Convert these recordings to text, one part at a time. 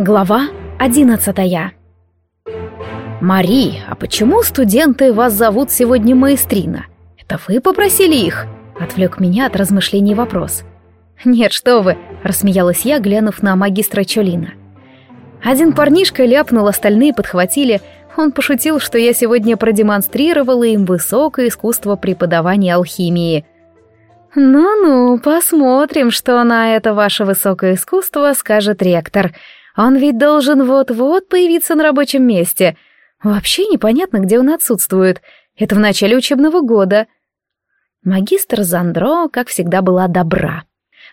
Глава одиннадцатая «Мари, а почему студенты вас зовут сегодня маэстрина? Это вы попросили их?» — отвлек меня от размышлений вопрос. «Нет, что вы!» — рассмеялась я, глянув на магистра Чолина. Один парнишка ляпнул, остальные подхватили. Он пошутил, что я сегодня продемонстрировала им высокое искусство преподавания алхимии. «Ну-ну, посмотрим, что на это ваше высокое искусство скажет ректор», он ведь должен вот-вот появиться на рабочем месте. Вообще непонятно, где он отсутствует. Это в начале учебного года. Магистр Зандро, как всегда, была добра.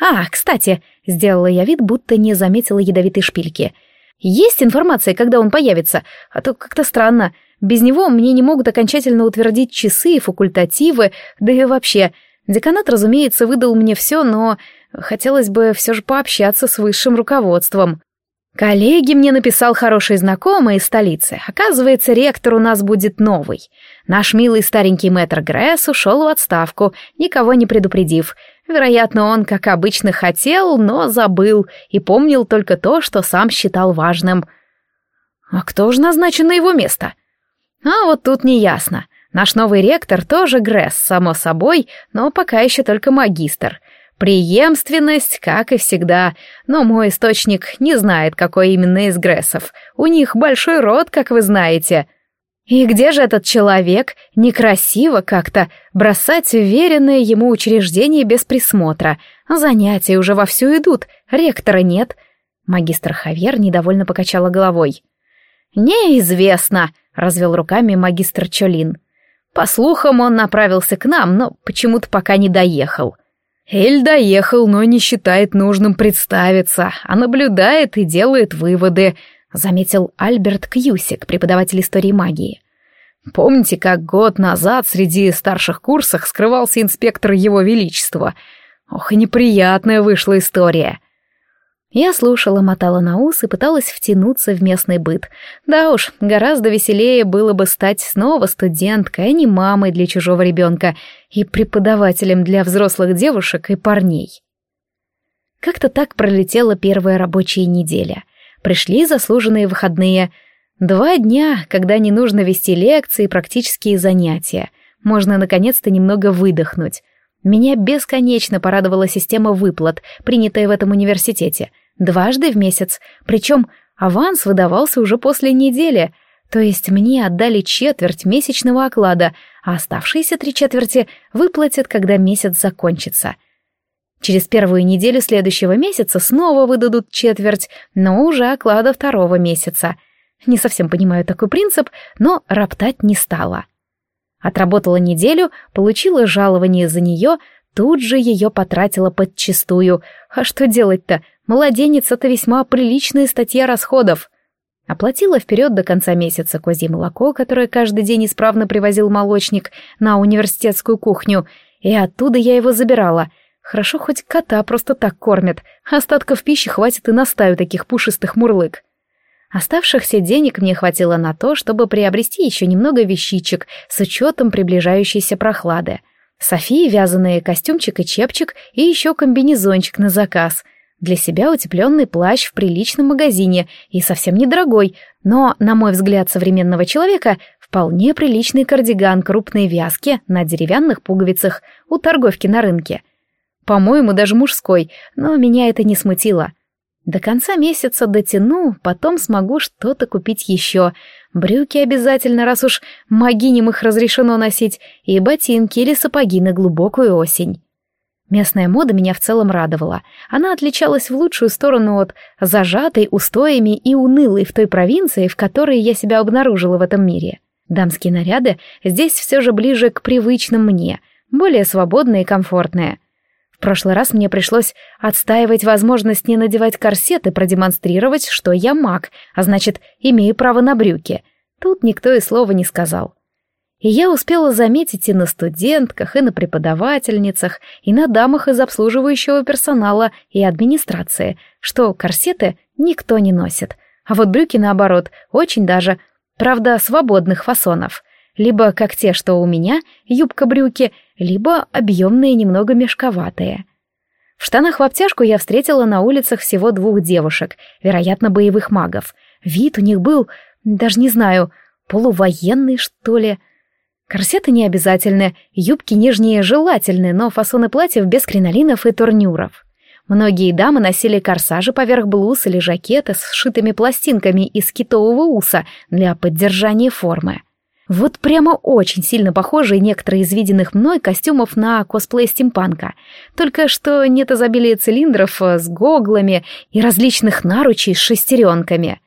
А, кстати, сделала я вид, будто не заметила ядовитой шпильки. Есть информация, когда он появится, а то как-то странно. Без него мне не могут окончательно утвердить часы и факультативы, да и вообще. Деканат, разумеется, выдал мне все, но хотелось бы все же пообщаться с высшим руководством. Коллеги мне написал хороший знакомый из столицы. Оказывается, ректор у нас будет новый. Наш милый старенький мэтр Гресс ушел в отставку, никого не предупредив. Вероятно, он, как обычно, хотел, но забыл и помнил только то, что сам считал важным. А кто же назначен на его место? А вот тут не ясно. Наш новый ректор тоже Гресс, само собой, но пока еще только магистр — Преемственность, как и всегда, но мой источник не знает, какой именно из Грессов. У них большой род, как вы знаете. И где же этот человек? Некрасиво как-то бросать уверенное ему учреждение без присмотра. Занятия уже вовсю идут, ректора нет. Магистр Хавьер недовольно покачала головой. «Неизвестно», — развел руками магистр Чолин. «По слухам, он направился к нам, но почему-то пока не доехал». Эль доехал, но не считает нужным представиться, а наблюдает и делает выводы, заметил Альберт Кьюсик, преподаватель истории магии. Помните, как год назад среди старших курсов скрывался инспектор Его Величества? Ох, и неприятная вышла история. Я слушала, мотала на ус и пыталась втянуться в местный быт. Да уж, гораздо веселее было бы стать снова студенткой, а не мамой для чужого ребенка и преподавателем для взрослых девушек и парней. Как-то так пролетела первая рабочая неделя. Пришли заслуженные выходные. Два дня, когда не нужно вести лекции и практические занятия. Можно наконец-то немного выдохнуть. Меня бесконечно порадовала система выплат, принятая в этом университете — дважды в месяц, причем аванс выдавался уже после недели, то есть мне отдали четверть месячного оклада, а оставшиеся три четверти выплатят, когда месяц закончится. Через первую неделю следующего месяца снова выдадут четверть, но уже оклада второго месяца. Не совсем понимаю такой принцип, но роптать не стала. Отработала неделю, получила жалование за нее, тут же ее потратила подчистую. А что делать-то? Младенец — это весьма приличная статья расходов. Оплатила вперед до конца месяца козье молоко, которое каждый день исправно привозил молочник на университетскую кухню, и оттуда я его забирала. Хорошо, хоть кота просто так кормят, остатков пищи хватит и на стаю таких пушистых мурлык. Оставшихся денег мне хватило на то, чтобы приобрести еще немного вещичек с учетом приближающейся прохлады. Софии вязаные костюмчик и чепчик и еще комбинезончик на заказ — для себя утепленный плащ в приличном магазине и совсем недорогой, но, на мой взгляд, современного человека вполне приличный кардиган крупной вязки на деревянных пуговицах у торговки на рынке. По-моему, даже мужской, но меня это не смутило. До конца месяца дотяну, потом смогу что-то купить еще. Брюки обязательно, раз уж могиням их разрешено носить, и ботинки или сапоги на глубокую осень. Местная мода меня в целом радовала. Она отличалась в лучшую сторону от зажатой устоями и унылой в той провинции, в которой я себя обнаружила в этом мире. Дамские наряды здесь все же ближе к привычным мне, более свободные и комфортные. В прошлый раз мне пришлось отстаивать возможность не надевать корсет и продемонстрировать, что я маг, а значит, имею право на брюки. Тут никто и слова не сказал. И я успела заметить и на студентках, и на преподавательницах, и на дамах из обслуживающего персонала и администрации, что корсеты никто не носит, а вот брюки, наоборот, очень даже, правда, свободных фасонов. Либо, как те, что у меня, юбка-брюки, либо объемные, немного мешковатые. В штанах в обтяжку я встретила на улицах всего двух девушек, вероятно, боевых магов. Вид у них был, даже не знаю, полувоенный, что ли. Корсеты не обязательны, юбки нижние желательны, но фасоны платьев без кринолинов и турнюров. Многие дамы носили корсажи поверх блуз или жакеты с сшитыми пластинками из китового уса для поддержания формы. Вот прямо очень сильно похожи некоторые из виденных мной костюмов на косплей стимпанка. Только что нет изобилия цилиндров с гоглами и различных наручей с шестеренками.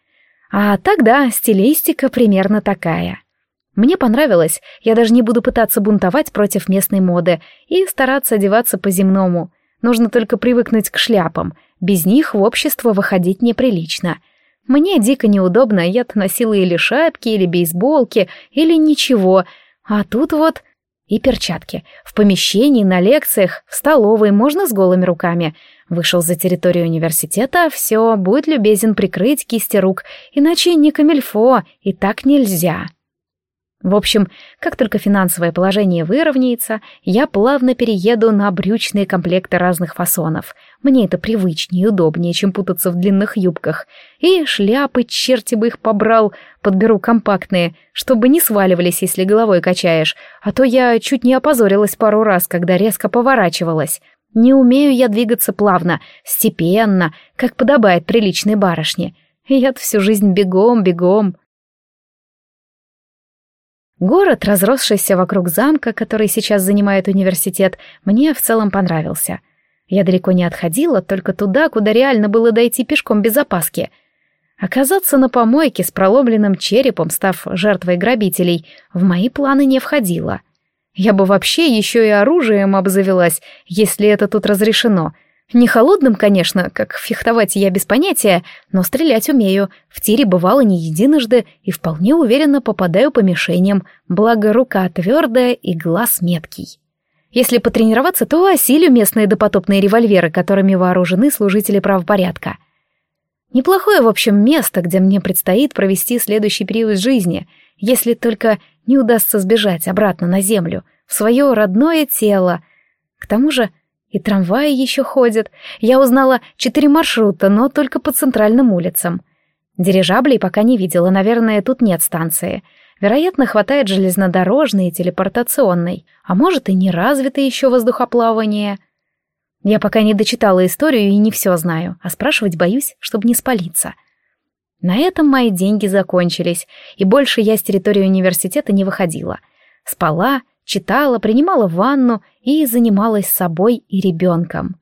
А тогда стилистика примерно такая. Мне понравилось, я даже не буду пытаться бунтовать против местной моды и стараться одеваться по-земному. Нужно только привыкнуть к шляпам. Без них в общество выходить неприлично — мне дико неудобно, я-то носила или шапки, или бейсболки, или ничего. А тут вот и перчатки. В помещении, на лекциях, в столовой можно с голыми руками. Вышел за территорию университета, все, будь любезен прикрыть кисти рук, иначе не камильфо, и так нельзя. В общем, как только финансовое положение выровняется, я плавно перееду на брючные комплекты разных фасонов. Мне это привычнее и удобнее, чем путаться в длинных юбках. И шляпы, черти бы их побрал, подберу компактные, чтобы не сваливались, если головой качаешь, а то я чуть не опозорилась пару раз, когда резко поворачивалась. Не умею я двигаться плавно, степенно, как подобает приличной барышне. Я-то всю жизнь бегом, бегом. Город, разросшийся вокруг замка, который сейчас занимает университет, мне в целом понравился. Я далеко не отходила, только туда, куда реально было дойти пешком без опаски. Оказаться на помойке с проломленным черепом, став жертвой грабителей, в мои планы не входило. Я бы вообще еще и оружием обзавелась, если это тут разрешено — не холодным, конечно, как фехтовать я без понятия, но стрелять умею. В тире бывало не единожды и вполне уверенно попадаю по мишеням, благо рука твердая и глаз меткий. Если потренироваться, то осилю местные допотопные револьверы, которыми вооружены служители правопорядка. Неплохое, в общем, место, где мне предстоит провести следующий период жизни, если только не удастся сбежать обратно на землю, в свое родное тело. К тому же и трамваи еще ходят. Я узнала четыре маршрута, но только по центральным улицам. Дирижаблей пока не видела, наверное, тут нет станции. Вероятно, хватает железнодорожной и телепортационной, а может и не развито еще воздухоплавание. Я пока не дочитала историю и не все знаю, а спрашивать боюсь, чтобы не спалиться. На этом мои деньги закончились, и больше я с территории университета не выходила. Спала, читала, принимала ванну и занималась собой и ребенком.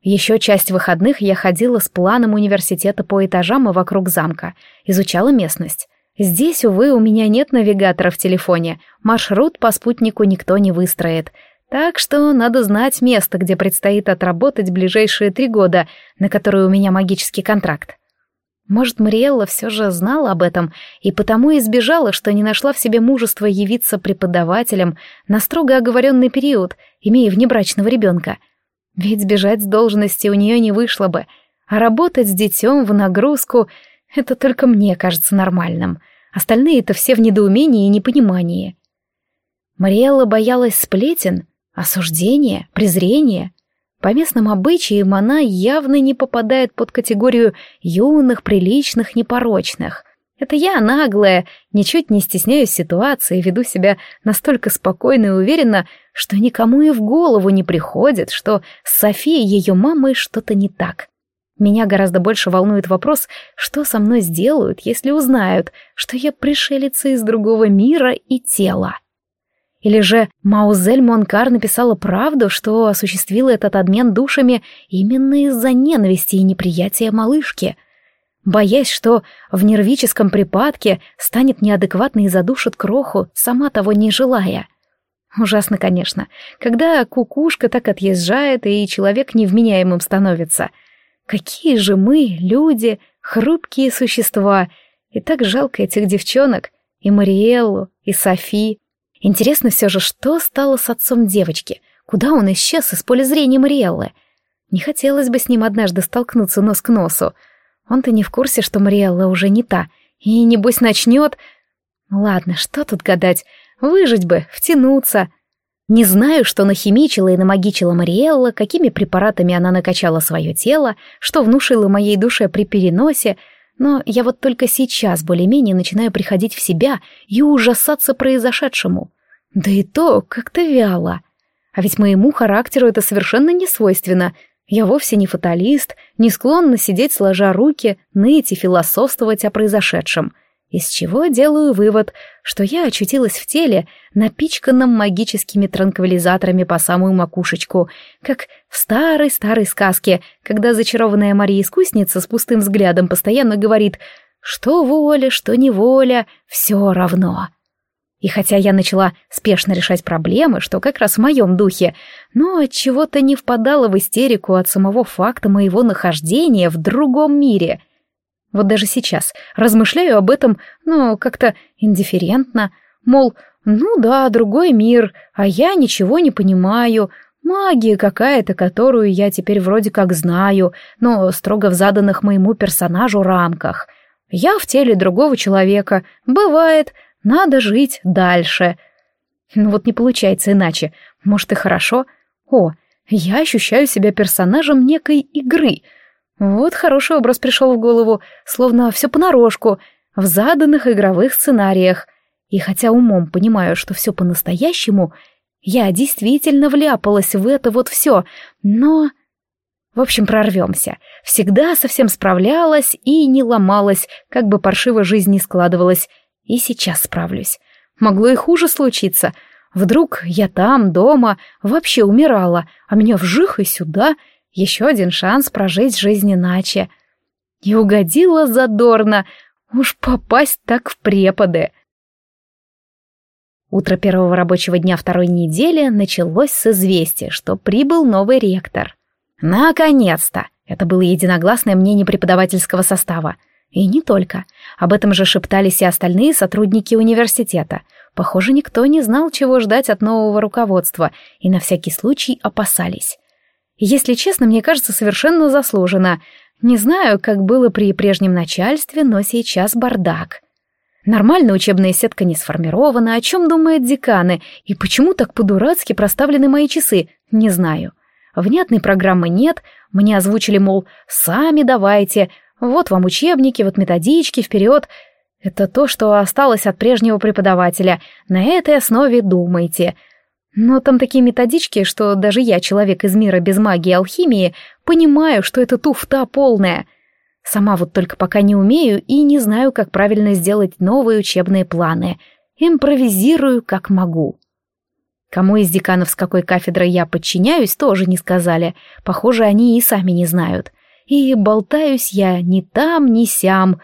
Еще часть выходных я ходила с планом университета по этажам и вокруг замка, изучала местность. Здесь, увы, у меня нет навигатора в телефоне, маршрут по спутнику никто не выстроит, так что надо знать место, где предстоит отработать ближайшие три года, на которые у меня магический контракт. Может, Мариэлла все же знала об этом и потому избежала, что не нашла в себе мужества явиться преподавателем на строго оговоренный период, имея внебрачного ребенка. Ведь сбежать с должности у нее не вышло бы, а работать с детем в нагрузку — это только мне кажется нормальным. Остальные-то все в недоумении и непонимании. Мариэлла боялась сплетен, осуждения, презрения — по местным обычаям она явно не попадает под категорию юных, приличных, непорочных. Это я наглая, ничуть не стесняюсь ситуации, веду себя настолько спокойно и уверенно, что никому и в голову не приходит, что с Софией ее мамой что-то не так. Меня гораздо больше волнует вопрос, что со мной сделают, если узнают, что я пришелица из другого мира и тела. Или же Маузель Монкар написала правду, что осуществила этот обмен душами именно из-за ненависти и неприятия малышки, боясь, что в нервическом припадке станет неадекватной и задушит кроху, сама того не желая. Ужасно, конечно, когда кукушка так отъезжает, и человек невменяемым становится. Какие же мы, люди, хрупкие существа, и так жалко этих девчонок, и Мариэллу, и Софи. Интересно все же, что стало с отцом девочки? Куда он исчез из поля зрения Мариэллы? Не хотелось бы с ним однажды столкнуться нос к носу. Он-то не в курсе, что Мариэлла уже не та. И, небось, начнет... Ладно, что тут гадать? Выжить бы, втянуться. Не знаю, что нахимичила и намагичила Мариэлла, какими препаратами она накачала свое тело, что внушила моей душе при переносе, но я вот только сейчас более-менее начинаю приходить в себя и ужасаться произошедшему. Да и то как-то вяло. А ведь моему характеру это совершенно не свойственно. Я вовсе не фаталист, не склонна сидеть сложа руки, ныть и философствовать о произошедшем — из чего делаю вывод, что я очутилась в теле, напичканном магическими транквилизаторами по самую макушечку, как в старой-старой сказке, когда зачарованная Мария-искусница с пустым взглядом постоянно говорит «что воля, что неволя, все равно». И хотя я начала спешно решать проблемы, что как раз в моем духе, но от чего-то не впадала в истерику от самого факта моего нахождения в другом мире — вот даже сейчас размышляю об этом, но как-то индифферентно, мол, ну да, другой мир, а я ничего не понимаю, магия какая-то, которую я теперь вроде как знаю, но строго в заданных моему персонажу рамках. Я в теле другого человека, бывает, надо жить дальше. Ну вот не получается иначе, может и хорошо. О, я ощущаю себя персонажем некой игры — вот хороший образ пришел в голову, словно все понарошку, в заданных игровых сценариях. И хотя умом понимаю, что все по-настоящему, я действительно вляпалась в это вот все, но... В общем, прорвемся. Всегда совсем справлялась и не ломалась, как бы паршиво жизнь не складывалась. И сейчас справлюсь. Могло и хуже случиться. Вдруг я там, дома, вообще умирала, а меня вжих и сюда — еще один шанс прожить жизнь иначе. И угодила задорно. Уж попасть так в преподы. Утро первого рабочего дня второй недели началось с известия, что прибыл новый ректор. Наконец-то! Это было единогласное мнение преподавательского состава. И не только. Об этом же шептались и остальные сотрудники университета. Похоже, никто не знал, чего ждать от нового руководства, и на всякий случай опасались. Если честно, мне кажется, совершенно заслуженно. Не знаю, как было при прежнем начальстве, но сейчас бардак. Нормально учебная сетка не сформирована, о чем думают деканы, и почему так по-дурацки проставлены мои часы, не знаю. Внятной программы нет, мне озвучили, мол, сами давайте, вот вам учебники, вот методички, вперед. Это то, что осталось от прежнего преподавателя, на этой основе думайте — но там такие методички, что даже я, человек из мира без магии и алхимии, понимаю, что это туфта полная. Сама вот только пока не умею и не знаю, как правильно сделать новые учебные планы. Импровизирую, как могу. Кому из деканов с какой кафедры я подчиняюсь, тоже не сказали. Похоже, они и сами не знают. И болтаюсь я ни там, ни сям.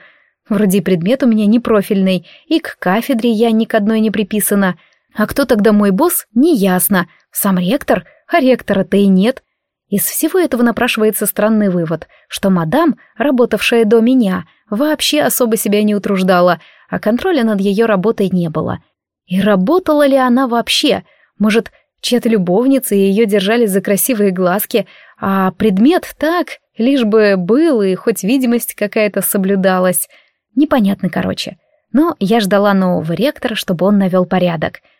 Вроде предмет у меня не профильный, и к кафедре я ни к одной не приписана — а кто тогда мой босс, неясно. Сам ректор? А ректора-то и нет. Из всего этого напрашивается странный вывод, что мадам, работавшая до меня, вообще особо себя не утруждала, а контроля над ее работой не было. И работала ли она вообще? Может, чья-то любовница и ее держали за красивые глазки, а предмет так, лишь бы был и хоть видимость какая-то соблюдалась. Непонятно, короче. Но я ждала нового ректора, чтобы он навел порядок —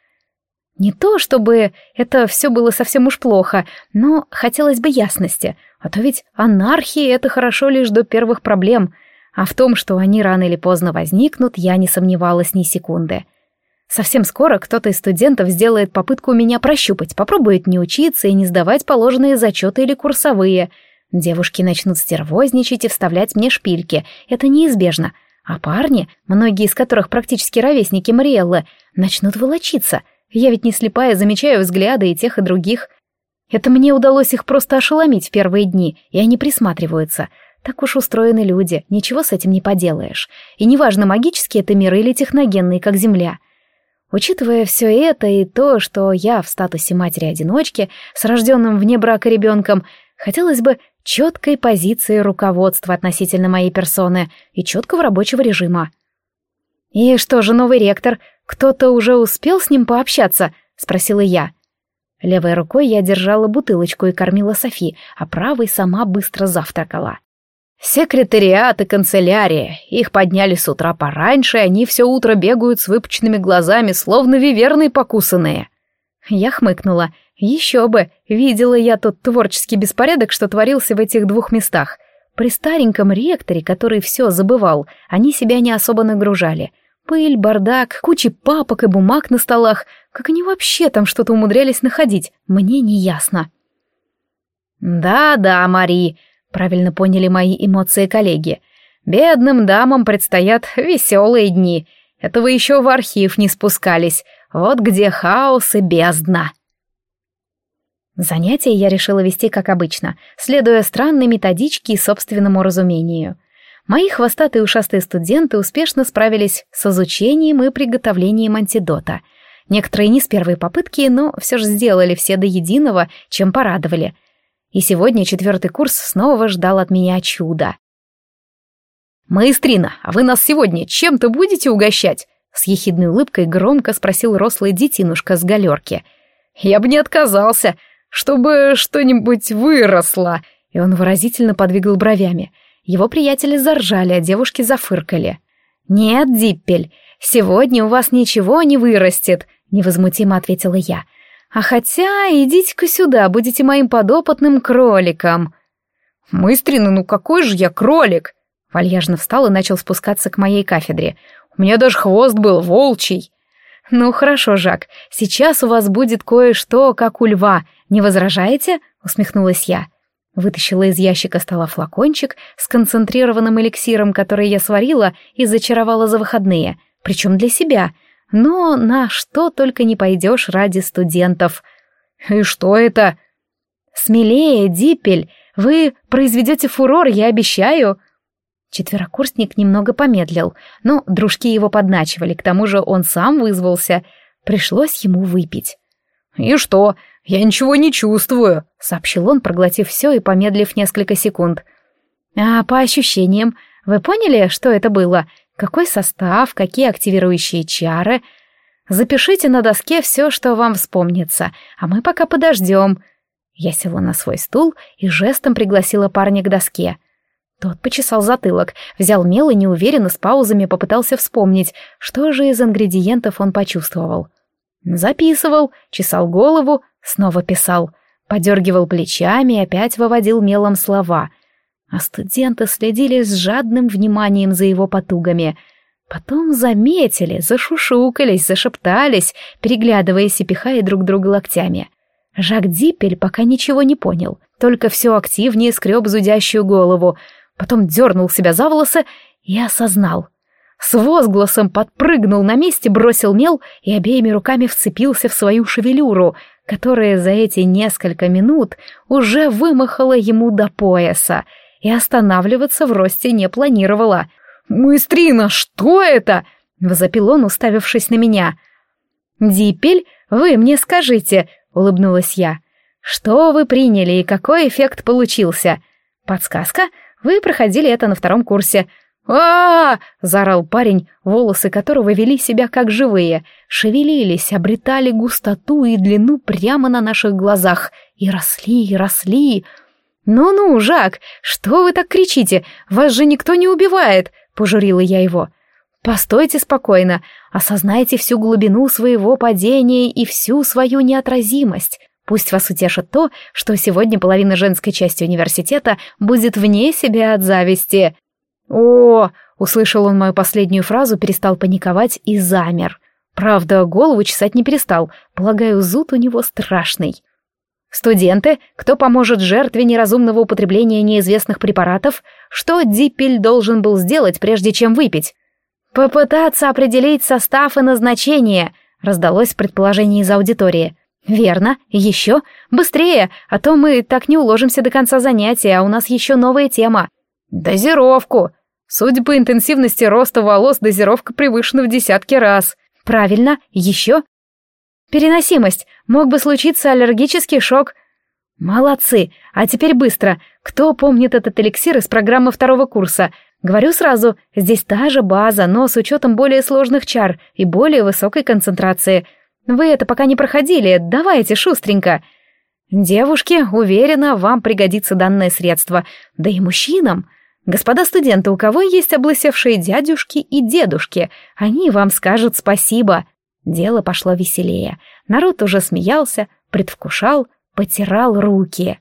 не то, чтобы это все было совсем уж плохо, но хотелось бы ясности, а то ведь анархия — это хорошо лишь до первых проблем, а в том, что они рано или поздно возникнут, я не сомневалась ни секунды. Совсем скоро кто-то из студентов сделает попытку меня прощупать, попробует не учиться и не сдавать положенные зачеты или курсовые. Девушки начнут стервозничать и вставлять мне шпильки, это неизбежно. А парни, многие из которых практически ровесники Мариэллы, начнут волочиться — я ведь не слепая, замечаю взгляды и тех, и других. Это мне удалось их просто ошеломить в первые дни, и они присматриваются. Так уж устроены люди, ничего с этим не поделаешь. И неважно, магический это мир или техногенный, как Земля. Учитывая все это и то, что я в статусе матери-одиночки, с рожденным вне брака ребенком, хотелось бы четкой позиции руководства относительно моей персоны и четкого рабочего режима. «И что же новый ректор? Кто-то уже успел с ним пообщаться?» — спросила я. Левой рукой я держала бутылочку и кормила Софи, а правой сама быстро завтракала. «Секретариат и канцелярия. Их подняли с утра пораньше, они все утро бегают с выпученными глазами, словно виверны покусанные». Я хмыкнула. Еще бы, видела я тот творческий беспорядок, что творился в этих двух местах. При стареньком ректоре, который все забывал, они себя не особо нагружали. Пыль, бардак, куча папок и бумаг на столах. Как они вообще там что-то умудрялись находить, мне не ясно. «Да-да, Мари», — правильно поняли мои эмоции коллеги. «Бедным дамам предстоят веселые дни. Это вы еще в архив не спускались. Вот где хаос и бездна». Занятия я решила вести как обычно, следуя странной методичке и собственному разумению. Мои хвостатые ушастые студенты успешно справились с изучением и приготовлением антидота. Некоторые не с первой попытки, но все же сделали все до единого, чем порадовали. И сегодня четвертый курс снова ждал от меня чуда. «Маэстрина, а вы нас сегодня чем-то будете угощать?» С ехидной улыбкой громко спросил рослый детинушка с галерки. «Я бы не отказался чтобы что-нибудь выросло!» И он выразительно подвигал бровями. Его приятели заржали, а девушки зафыркали. «Нет, Диппель, сегодня у вас ничего не вырастет», — невозмутимо ответила я. «А хотя, идите-ка сюда, будете моим подопытным кроликом». «Мыстрина, ну какой же я кролик?» Вальяжно встал и начал спускаться к моей кафедре. «У меня даже хвост был волчий». «Ну хорошо, Жак, сейчас у вас будет кое-что, как у льва. Не возражаете?» — усмехнулась я. Вытащила из ящика стола флакончик с концентрированным эликсиром, который я сварила и зачаровала за выходные, причем для себя. Но на что только не пойдешь ради студентов. «И что это?» «Смелее, Диппель, вы произведете фурор, я обещаю», Четверокурсник немного помедлил, но дружки его подначивали, к тому же он сам вызвался. Пришлось ему выпить. «И что? Я ничего не чувствую», — сообщил он, проглотив все и помедлив несколько секунд. «А по ощущениям, вы поняли, что это было? Какой состав, какие активирующие чары? Запишите на доске все, что вам вспомнится, а мы пока подождем». Я села на свой стул и жестом пригласила парня к доске — тот почесал затылок, взял мел и неуверенно с паузами попытался вспомнить, что же из ингредиентов он почувствовал. Записывал, чесал голову, снова писал, подергивал плечами и опять выводил мелом слова. А студенты следили с жадным вниманием за его потугами. Потом заметили, зашушукались, зашептались, переглядываясь и пихая друг друга локтями. Жак Диппель пока ничего не понял, только все активнее скреб зудящую голову — потом дернул себя за волосы и осознал. С возгласом подпрыгнул на месте, бросил мел и обеими руками вцепился в свою шевелюру, которая за эти несколько минут уже вымахала ему до пояса и останавливаться в росте не планировала. «Мыстрина, что это?» — возопил он, уставившись на меня. «Дипель, вы мне скажите», — улыбнулась я, — «что вы приняли и какой эффект получился? Подсказка — вы проходили это на втором курсе. А, -а, -а заорал парень, волосы которого вели себя как живые, шевелились, обретали густоту и длину прямо на наших глазах и росли, и росли. «Ну-ну, Жак, что вы так кричите? Вас же никто не убивает!» — пожурила я его. «Постойте спокойно, осознайте всю глубину своего падения и всю свою неотразимость. Пусть вас утешит то, что сегодня половина женской части университета будет вне себя от зависти. О, услышал он мою последнюю фразу, перестал паниковать и замер. Правда, голову чесать не перестал. Полагаю, зуд у него страшный. Студенты, кто поможет жертве неразумного употребления неизвестных препаратов, что Диппель должен был сделать, прежде чем выпить? Попытаться определить состав и назначение, раздалось предположение из аудитории. «Верно. Еще? Быстрее, а то мы так не уложимся до конца занятия, а у нас еще новая тема». «Дозировку. Судя по интенсивности роста волос, дозировка превышена в десятки раз». «Правильно. Еще?» «Переносимость. Мог бы случиться аллергический шок». «Молодцы. А теперь быстро. Кто помнит этот эликсир из программы второго курса?» Говорю сразу, здесь та же база, но с учетом более сложных чар и более высокой концентрации. Вы это пока не проходили, давайте шустренько. Девушки, уверена, вам пригодится данное средство, да и мужчинам. Господа студенты, у кого есть облысевшие дядюшки и дедушки, они вам скажут спасибо. Дело пошло веселее. Народ уже смеялся, предвкушал, потирал руки.